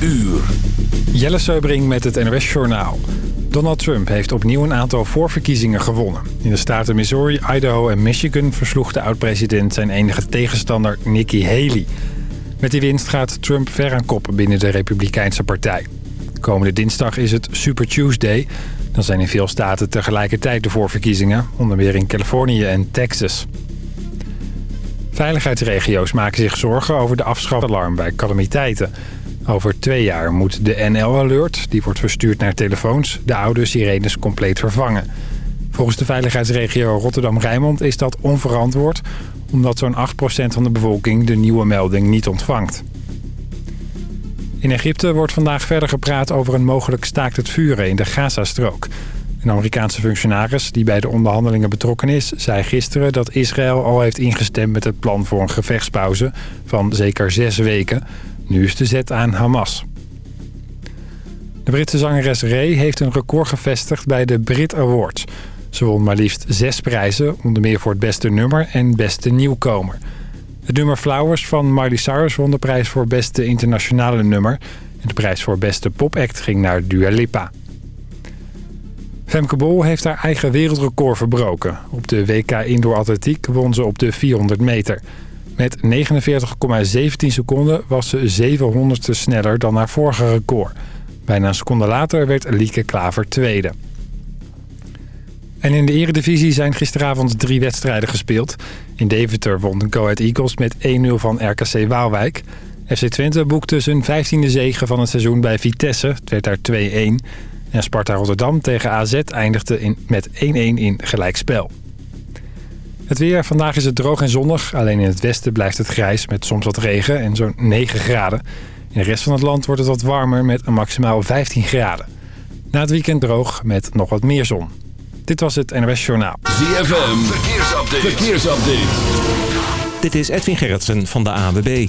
uur. Jelle Seubring met het NOS Journaal. Donald Trump heeft opnieuw een aantal voorverkiezingen gewonnen. In de staten Missouri, Idaho en Michigan versloeg de oud-president zijn enige tegenstander Nikki Haley. Met die winst gaat Trump ver aan kop binnen de Republikeinse partij. Komende dinsdag is het Super Tuesday. Dan zijn in veel staten tegelijkertijd de voorverkiezingen, onder meer in Californië en Texas. Veiligheidsregio's maken zich zorgen over de afschafalarm bij calamiteiten. Over twee jaar moet de NL-alert, die wordt verstuurd naar telefoons, de oude sirenes compleet vervangen. Volgens de veiligheidsregio Rotterdam-Rijnmond is dat onverantwoord... omdat zo'n 8% van de bevolking de nieuwe melding niet ontvangt. In Egypte wordt vandaag verder gepraat over een mogelijk staakt het vuren in de Gazastrook. Een Amerikaanse functionaris die bij de onderhandelingen betrokken is... zei gisteren dat Israël al heeft ingestemd met het plan voor een gevechtspauze van zeker zes weken. Nu is de zet aan Hamas. De Britse zangeres Ray heeft een record gevestigd bij de Brit Awards. Ze won maar liefst zes prijzen, onder meer voor het beste nummer en beste nieuwkomer. Het nummer Flowers van Miley Cyrus won de prijs voor beste internationale nummer... en de prijs voor beste popact ging naar Dua Lipa. Femke Bol heeft haar eigen wereldrecord verbroken. Op de WK Indoor Atletiek won ze op de 400 meter. Met 49,17 seconden was ze 700ste sneller dan haar vorige record. Bijna een seconde later werd Lieke Klaver tweede. En in de eredivisie zijn gisteravond drie wedstrijden gespeeld. In Deventer won de Ahead Eagles met 1-0 van RKC Waalwijk. FC Twente boekte zijn 15e zege van het seizoen bij Vitesse. Het werd daar 2-1. En Sparta Rotterdam tegen AZ eindigde in, met 1-1 in gelijkspel. Het weer. Vandaag is het droog en zonnig. Alleen in het westen blijft het grijs met soms wat regen en zo'n 9 graden. In de rest van het land wordt het wat warmer met een maximaal 15 graden. Na het weekend droog met nog wat meer zon. Dit was het NOS Journaal. ZFM. Verkeersupdate. Verkeersupdate. Dit is Edwin Gerritsen van de ANWB.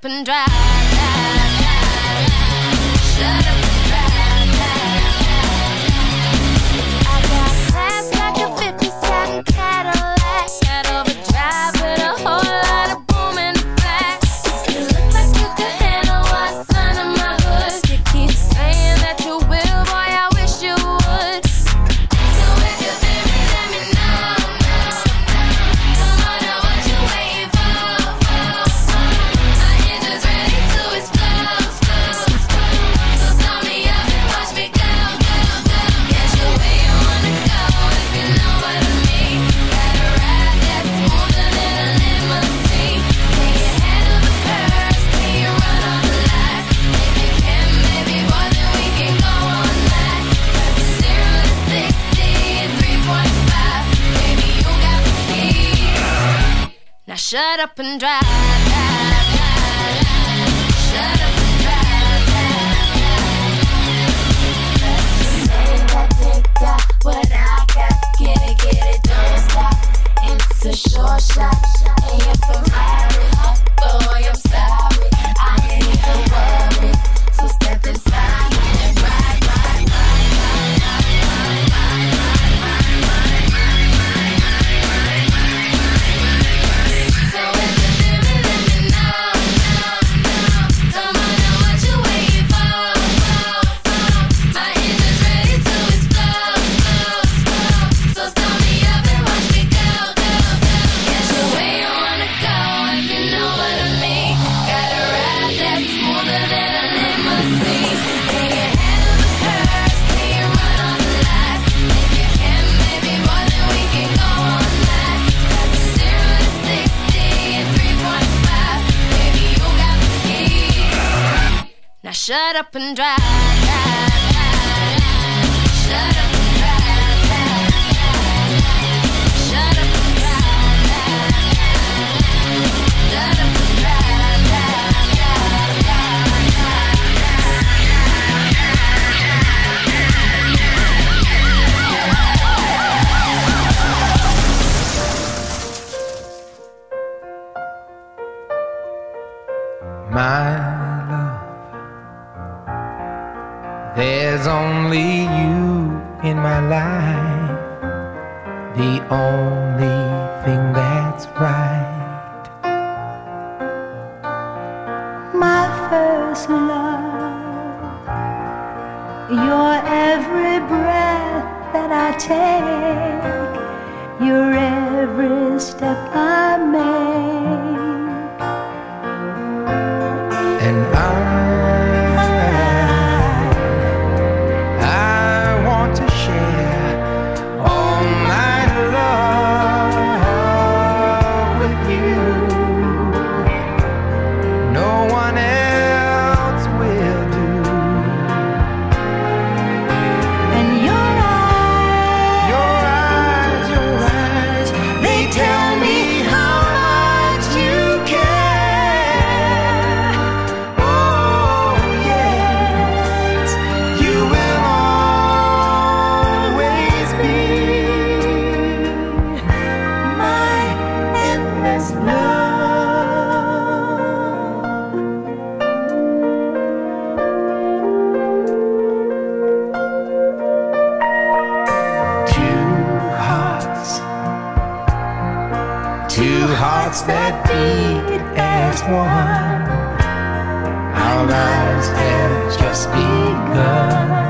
Up and drive. Up and drive, one. Our lives have just begun.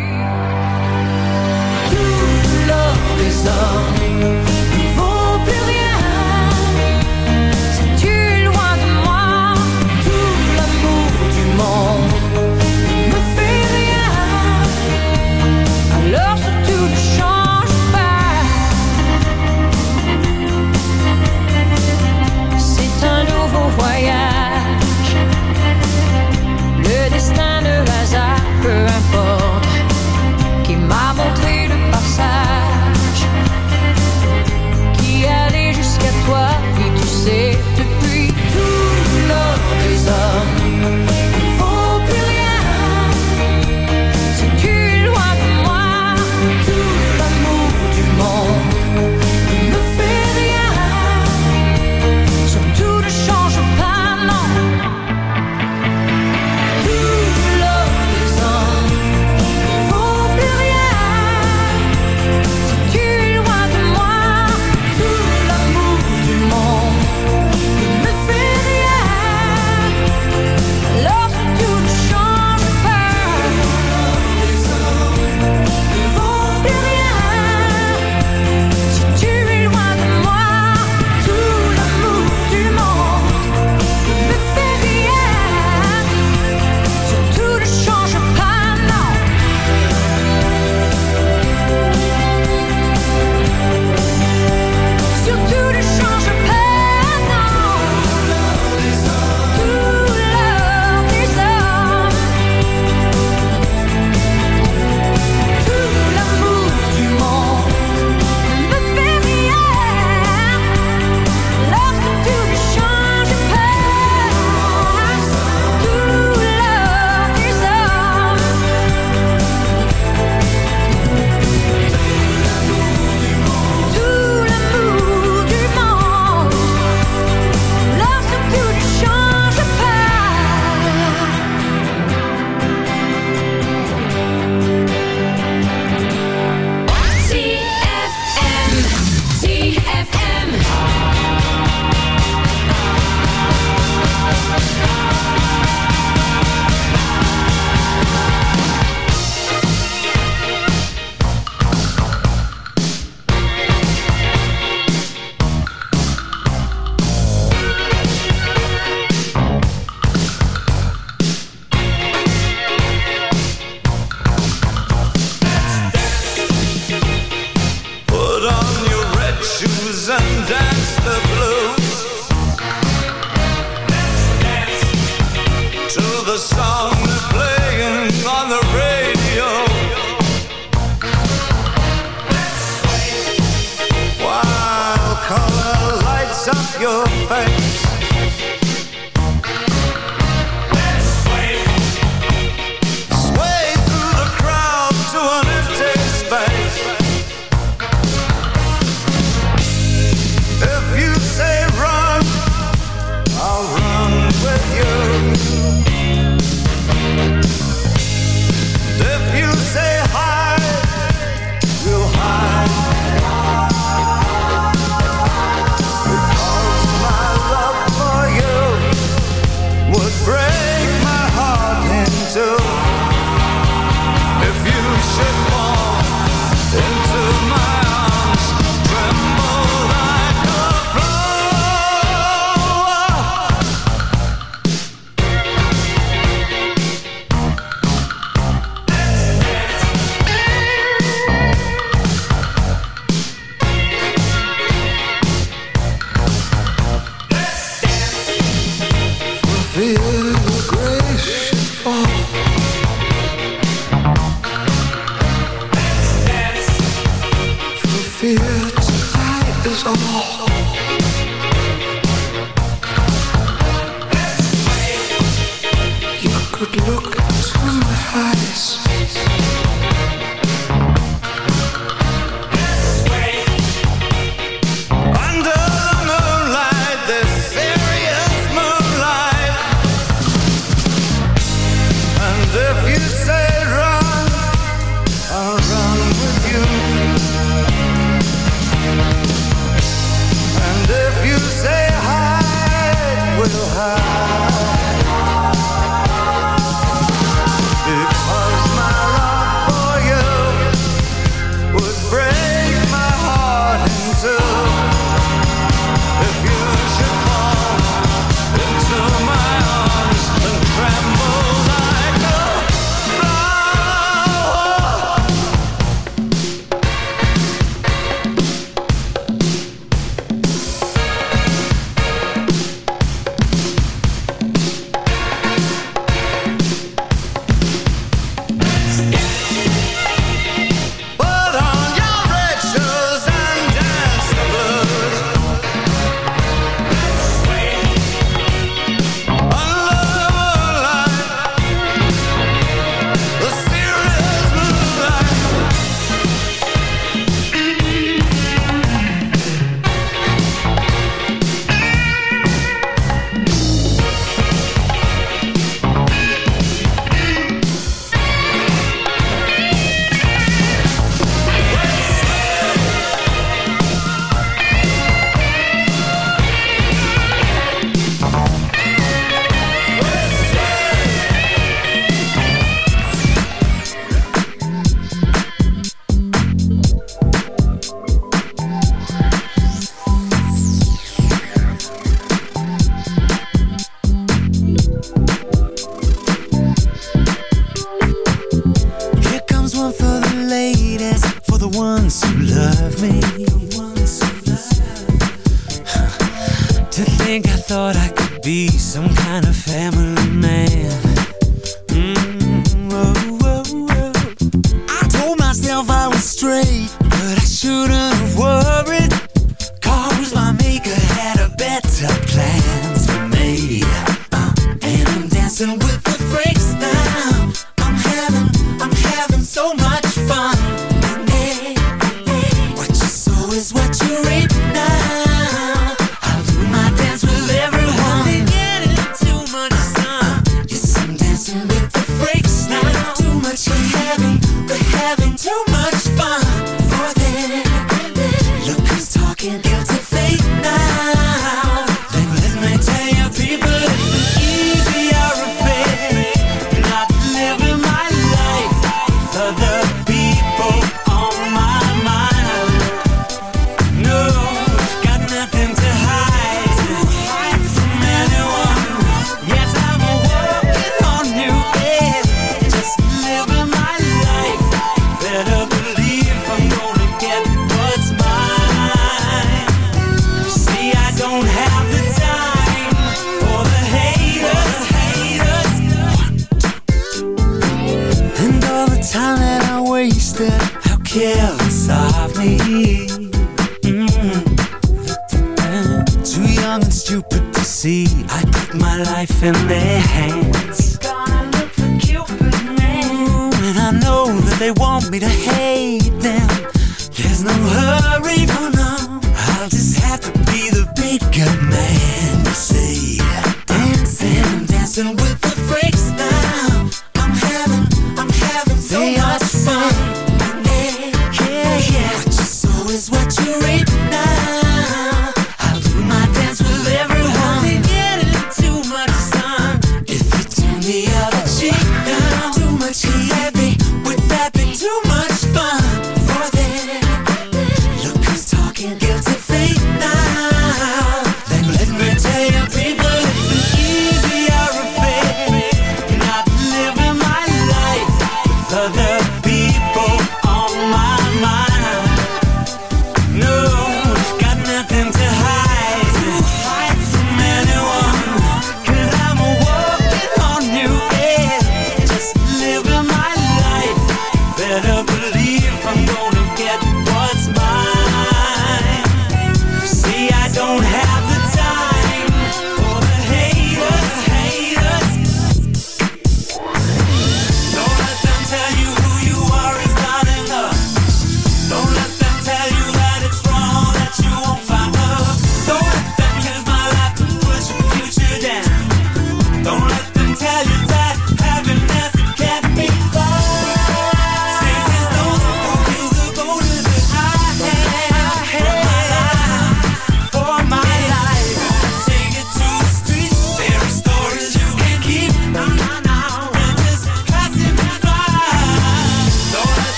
Something.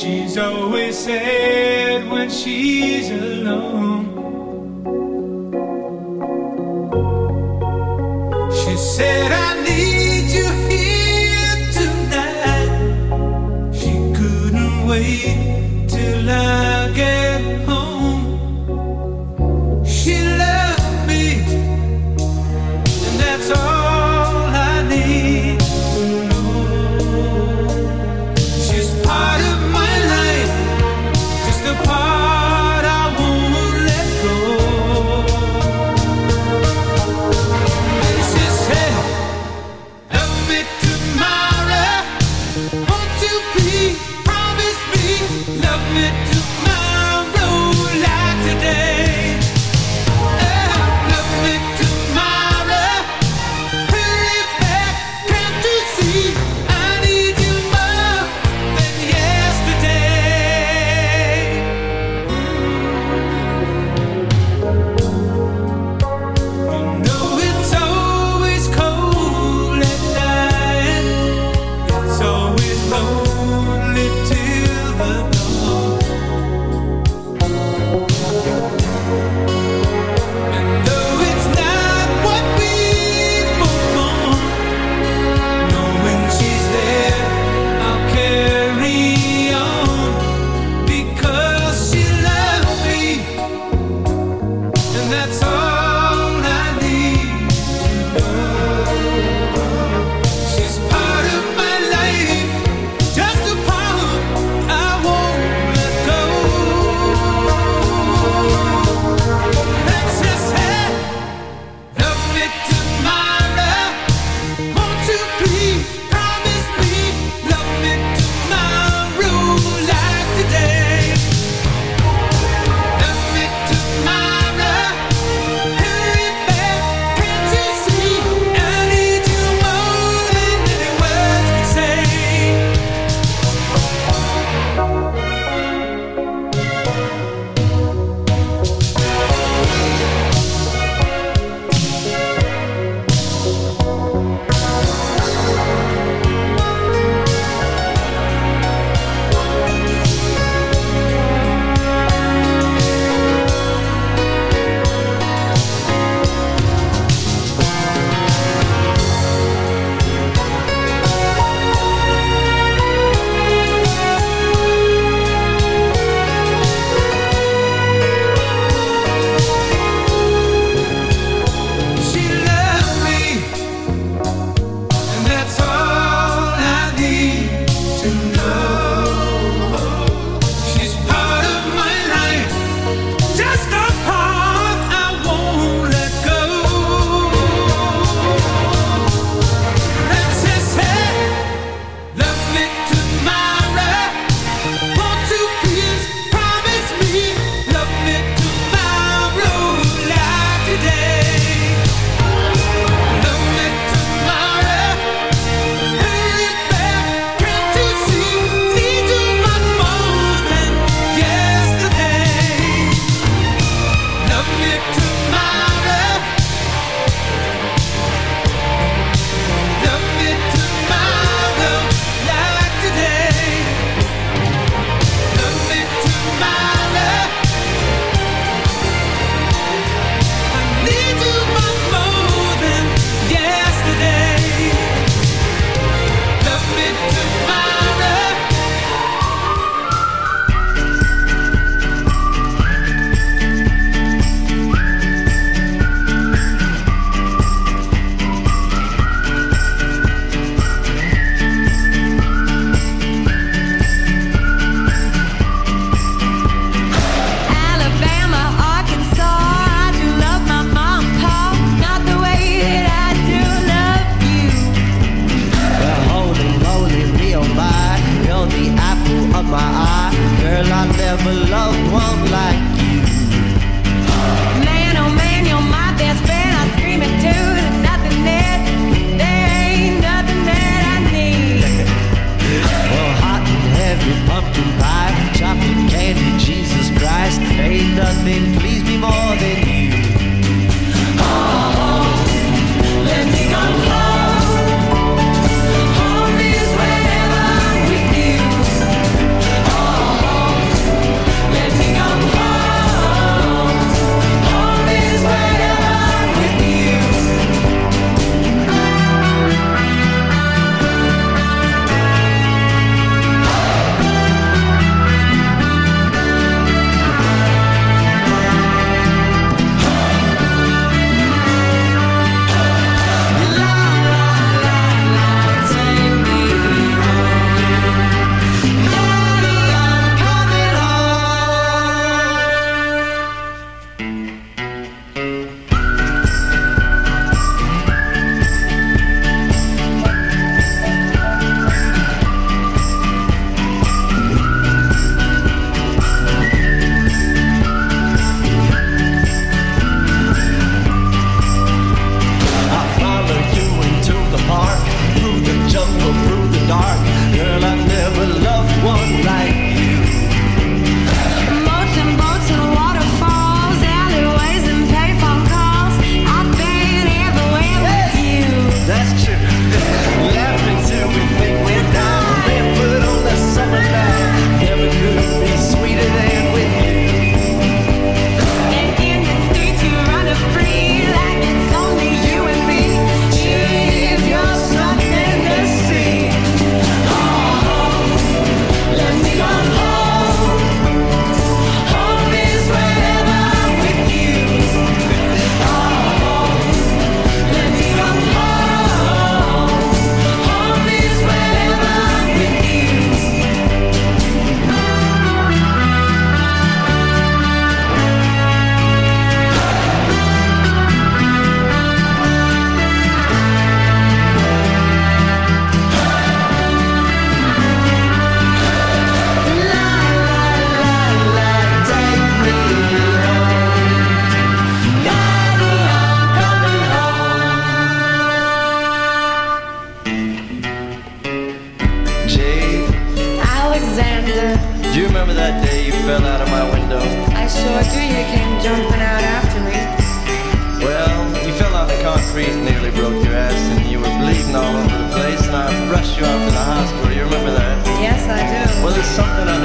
She's always sad when she's alone.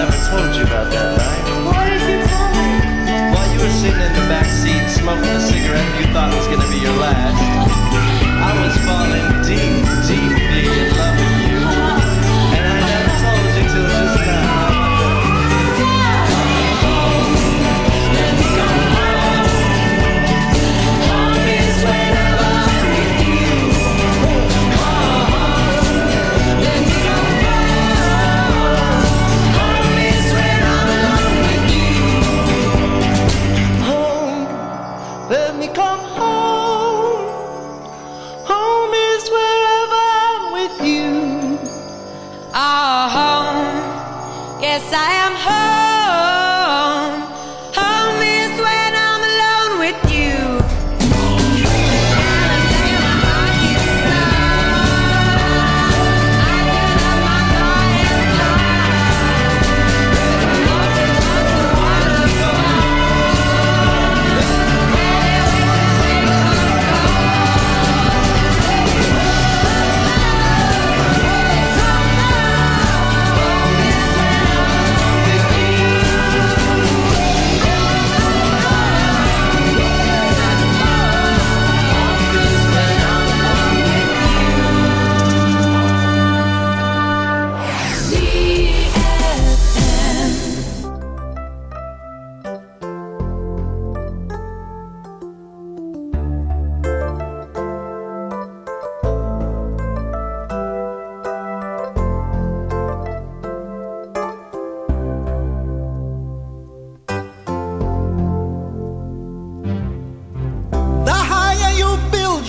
Never told you about that night.